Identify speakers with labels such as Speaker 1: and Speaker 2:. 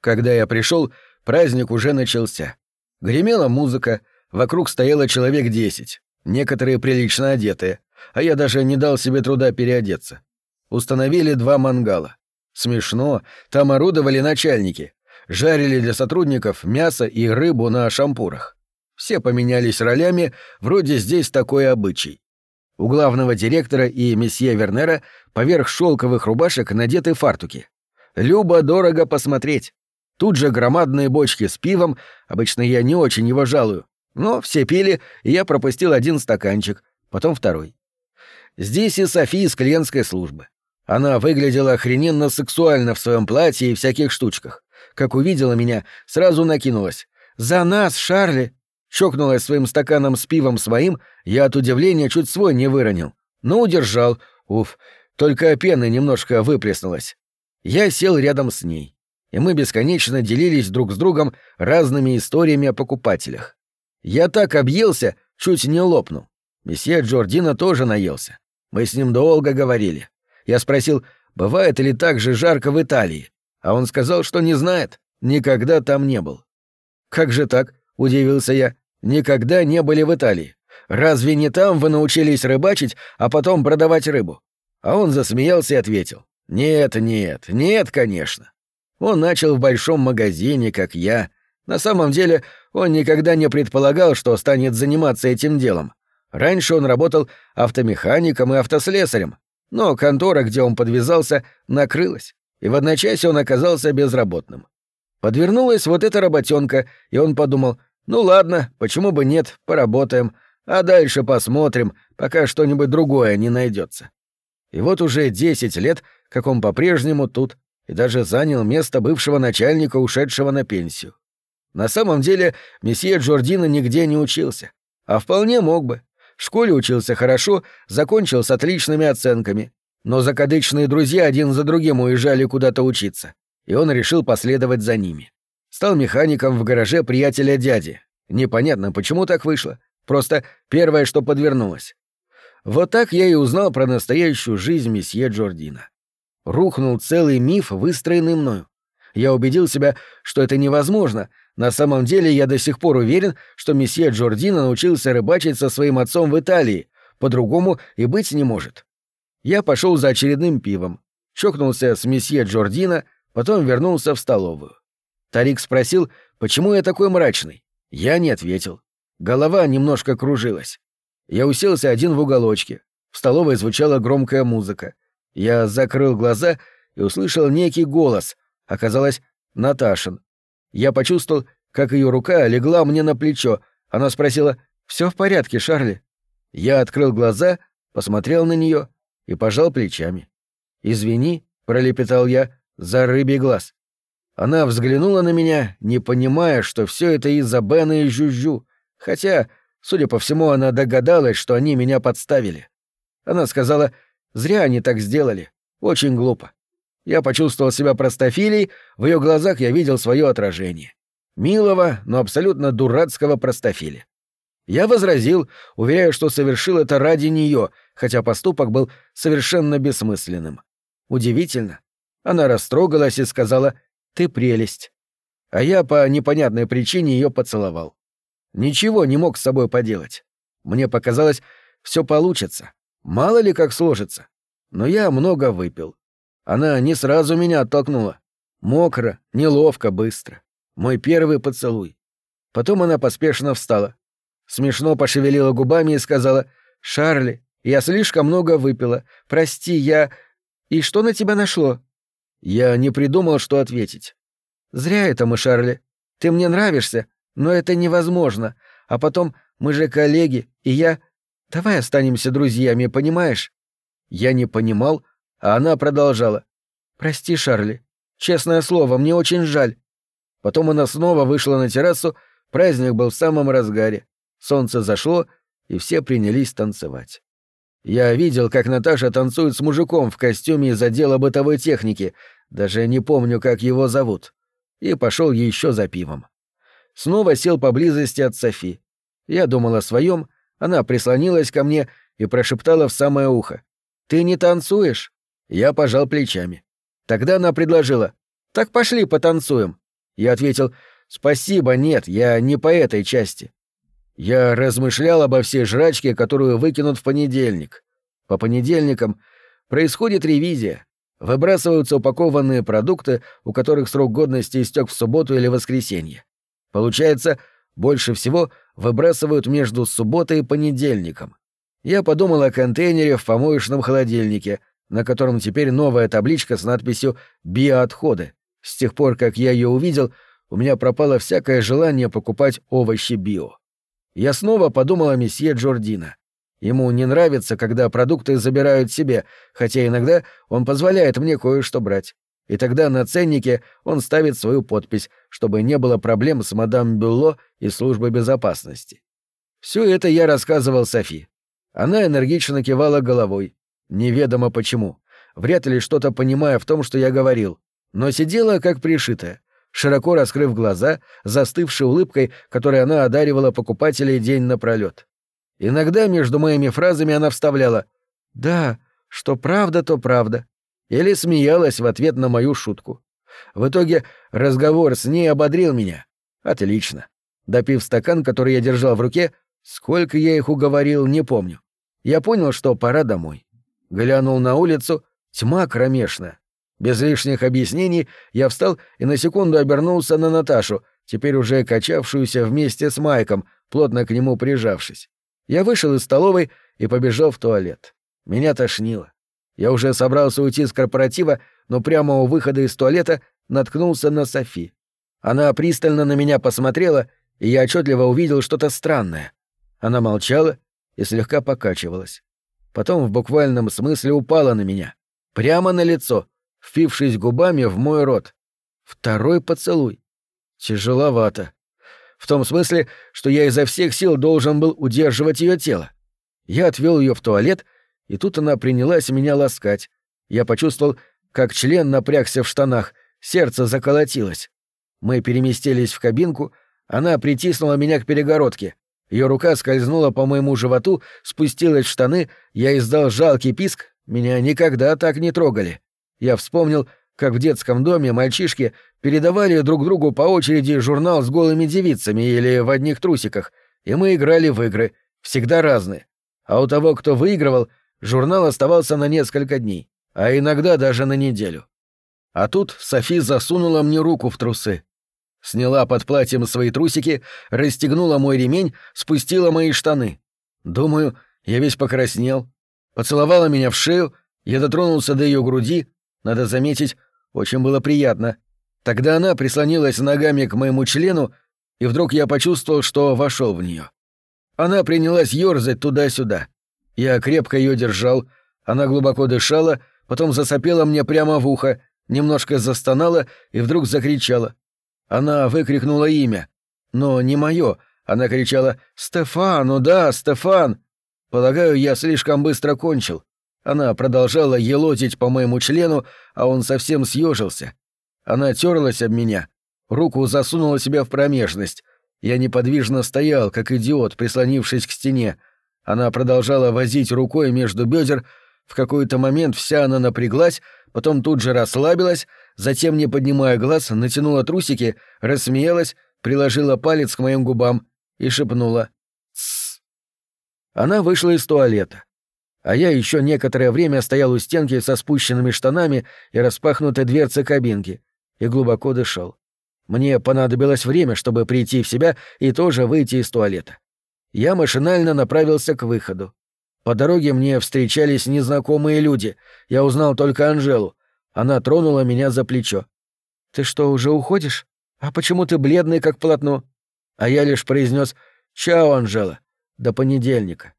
Speaker 1: Когда я пришел, праздник уже начался. Гремела музыка, вокруг стояло человек десять, некоторые прилично одетые, а я даже не дал себе труда переодеться. Установили два мангала. Смешно, там орудовали начальники. Жарили для сотрудников мясо и рыбу на шампурах. Все поменялись ролями, вроде здесь такой обычай. У главного директора и месье Вернера поверх шелковых рубашек надеты фартуки. Любо дорого посмотреть. Тут же громадные бочки с пивом, обычно я не очень его жалую. Но все пили, и я пропустил один стаканчик, потом второй. Здесь и Софи из клиентской службы. Она выглядела охрененно сексуально в своем платье и всяких штучках. Как увидела меня, сразу накинулась. «За нас, Шарли!» Чокнулась своим стаканом с пивом своим, я от удивления чуть свой не выронил. Но удержал. Уф, только пена немножко выплеснулась. Я сел рядом с ней, и мы бесконечно делились друг с другом разными историями о покупателях. Я так объелся, чуть не лопнул. Месье Джордина тоже наелся. Мы с ним долго говорили. Я спросил, бывает ли так же жарко в Италии, а он сказал, что не знает, никогда там не был. «Как же так?» — удивился я. «Никогда не были в Италии. Разве не там вы научились рыбачить, а потом продавать рыбу?» А он засмеялся и ответил. «Нет, нет, нет, конечно». Он начал в большом магазине, как я. На самом деле, он никогда не предполагал, что станет заниматься этим делом. Раньше он работал автомехаником и автослесарем, но контора, где он подвязался, накрылась, и в одночасье он оказался безработным. Подвернулась вот эта работенка, и он подумал, ну ладно, почему бы нет, поработаем, а дальше посмотрим, пока что-нибудь другое не найдется. И вот уже десять лет, как он по-прежнему тут, и даже занял место бывшего начальника, ушедшего на пенсию. На самом деле, месье Джордина нигде не учился, а вполне мог бы. В школе учился хорошо, закончил с отличными оценками. Но закадычные друзья один за другим уезжали куда-то учиться, и он решил последовать за ними. Стал механиком в гараже приятеля дяди. Непонятно, почему так вышло. Просто первое, что подвернулось. Вот так я и узнал про настоящую жизнь месье Джордина. Рухнул целый миф, выстроенный мною. Я убедил себя, что это невозможно, на самом деле я до сих пор уверен, что месье Джордино научился рыбачить со своим отцом в Италии, по-другому и быть не может. Я пошел за очередным пивом, чокнулся с месье Джордино, потом вернулся в столовую. Тарик спросил, почему я такой мрачный. Я не ответил. Голова немножко кружилась. Я уселся один в уголочке. В столовой звучала громкая музыка. Я закрыл глаза и услышал некий голос. Оказалось, Наташин. Я почувствовал, как ее рука легла мне на плечо. Она спросила «Все в порядке, Шарли?» Я открыл глаза, посмотрел на нее и пожал плечами. «Извини», — пролепетал я, — «за рыбий глаз». Она взглянула на меня, не понимая, что все это из-за Бена и Жужжу, хотя, судя по всему, она догадалась, что они меня подставили. Она сказала, «Зря они так сделали. Очень глупо. Я почувствовал себя простофилей, в ее глазах я видел свое отражение. Милого, но абсолютно дурацкого простофиля. Я возразил, уверяя, что совершил это ради нее, хотя поступок был совершенно бессмысленным. Удивительно. Она растрогалась и сказала «Ты прелесть». А я по непонятной причине ее поцеловал. Ничего не мог с собой поделать. Мне показалось, все получится. Мало ли как сложится. Но я много выпил. Она не сразу меня оттолкнула. Мокро, неловко, быстро. Мой первый поцелуй. Потом она поспешно встала. Смешно пошевелила губами и сказала, «Шарли, я слишком много выпила. Прости, я... И что на тебя нашло?» Я не придумал, что ответить. «Зря это мы, Шарли. Ты мне нравишься, но это невозможно. А потом, мы же коллеги, и я... Давай останемся друзьями, понимаешь?» Я не понимал, а она продолжала. «Прости, Шарли. Честное слово, мне очень жаль». Потом она снова вышла на террасу, праздник был в самом разгаре. Солнце зашло, и все принялись танцевать. Я видел, как Наташа танцует с мужиком в костюме из отдела бытовой техники, даже не помню, как его зовут, и пошел еще за пивом. Снова сел поблизости от Софи. Я думал о своем, она прислонилась ко мне и прошептала в самое ухо. «Ты не танцуешь?» Я пожал плечами. Тогда она предложила. «Так пошли потанцуем». Я ответил «Спасибо, нет, я не по этой части». Я размышлял обо всей жрачке, которую выкинут в понедельник. По понедельникам происходит ревизия. Выбрасываются упакованные продукты, у которых срок годности истек в субботу или воскресенье. Получается, больше всего выбрасывают между субботой и понедельником. Я подумал о контейнере в помоечном холодильнике, на котором теперь новая табличка с надписью «Биоотходы». С тех пор, как я ее увидел, у меня пропало всякое желание покупать овощи био. Я снова подумал о месье Джордина. Ему не нравится, когда продукты забирают себе, хотя иногда он позволяет мне кое-что брать. И тогда на ценнике он ставит свою подпись, чтобы не было проблем с мадам Бюлло и службой безопасности. Все это я рассказывал Софи. Она энергично кивала головой. Неведомо почему. Вряд ли что-то понимая в том, что я говорил. Но сидела как пришитая, широко раскрыв глаза, застывшей улыбкой, которой она одаривала покупателей день напролет. Иногда между моими фразами она вставляла «Да, что правда, то правда» или смеялась в ответ на мою шутку. В итоге разговор с ней ободрил меня. Отлично. Допив стакан, который я держал в руке, сколько я их уговорил, не помню. Я понял, что пора домой. Глянул на улицу, тьма кромешная. Без лишних объяснений я встал и на секунду обернулся на Наташу, теперь уже качавшуюся вместе с Майком, плотно к нему прижавшись. Я вышел из столовой и побежал в туалет. Меня тошнило. Я уже собрался уйти с корпоратива, но прямо у выхода из туалета наткнулся на Софи. Она пристально на меня посмотрела, и я отчетливо увидел что-то странное. Она молчала и слегка покачивалась. Потом в буквальном смысле упала на меня. Прямо на лицо, впившись губами в мой рот. Второй поцелуй. Тяжеловато. В том смысле, что я изо всех сил должен был удерживать ее тело. Я отвел ее в туалет, и тут она принялась меня ласкать. Я почувствовал, как член напрягся в штанах, сердце заколотилось. Мы переместились в кабинку, она притиснула меня к перегородке. Ее рука скользнула по моему животу, спустилась в штаны, я издал жалкий писк, меня никогда так не трогали. Я вспомнил, как в детском доме мальчишки передавали друг другу по очереди журнал с голыми девицами или в одних трусиках, и мы играли в игры, всегда разные. А у того, кто выигрывал, журнал оставался на несколько дней, а иногда даже на неделю. А тут Софи засунула мне руку в трусы. Сняла под платьем свои трусики, расстегнула мой ремень, спустила мои штаны. Думаю, я весь покраснел. Поцеловала меня в шею, я дотронулся до ее груди, надо заметить, очень было приятно. Тогда она прислонилась ногами к моему члену, и вдруг я почувствовал, что вошел в нее. Она принялась ерзать туда-сюда. Я крепко ее держал, она глубоко дышала, потом засопела мне прямо в ухо, немножко застонала и вдруг закричала. Она выкрикнула имя. Но не мое. Она кричала «Стефан, ну да, Стефан!» Полагаю, я слишком быстро кончил. Она продолжала елозить по моему члену, а он совсем съежился. Она терлась об меня, руку засунула себя в промежность. Я неподвижно стоял, как идиот, прислонившись к стене. Она продолжала возить рукой между бедер. В какой-то момент вся она напряглась, потом тут же расслабилась, затем, не поднимая глаз, натянула трусики, рассмеялась, приложила палец к моим губам и шепнула «Тссс». Она вышла из туалета а я еще некоторое время стоял у стенки со спущенными штанами и распахнутой дверцей кабинки и глубоко дышал. Мне понадобилось время, чтобы прийти в себя и тоже выйти из туалета. Я машинально направился к выходу. По дороге мне встречались незнакомые люди. Я узнал только Анжелу. Она тронула меня за плечо. «Ты что, уже уходишь? А почему ты бледный, как полотно?» А я лишь произнес «Чао, Анжела. До понедельника».